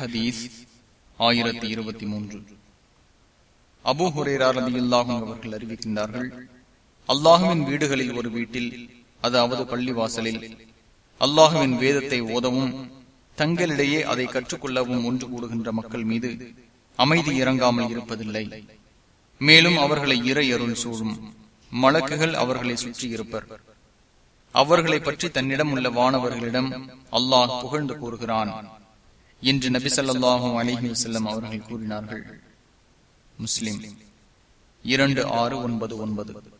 ஹதீஸ் ஆயிரத்தி இருபத்தி மூன்று. அபு ஹுரேரார் அலியுல்லாஹும் அவர்கள் அறிவிக்கின்றார்கள் அல்லாஹுவின் வீடுகளில் ஒரு வீட்டில் அதாவது பள்ளிவாசலில் அல்லாஹுவின் வேதத்தை ஓதவும் தங்களிடையே அதை கற்றுக்கொள்ளவும் ஒன்று கூடுகின்ற மக்கள் மீது அமைதி இறங்காமல் இருப்பதில்லை. மேலும் அவர்களை இறை அருள் சூழும் மலக்குகள் அவர்களை சுற்றி இருப்பர். அவர்களை பற்றி தன்னிடம் உள்ள வானவர்களிடம் அல்லாஹ் புகழ்ந்து கூறுகிறான். என்று நபி சொல்லாஹும் அலிஹி வசல்லம் அவர்கள் கூறினார்கள். முஸ்லிம். இரண்டு ஆறு ஒன்பது ஒன்பது.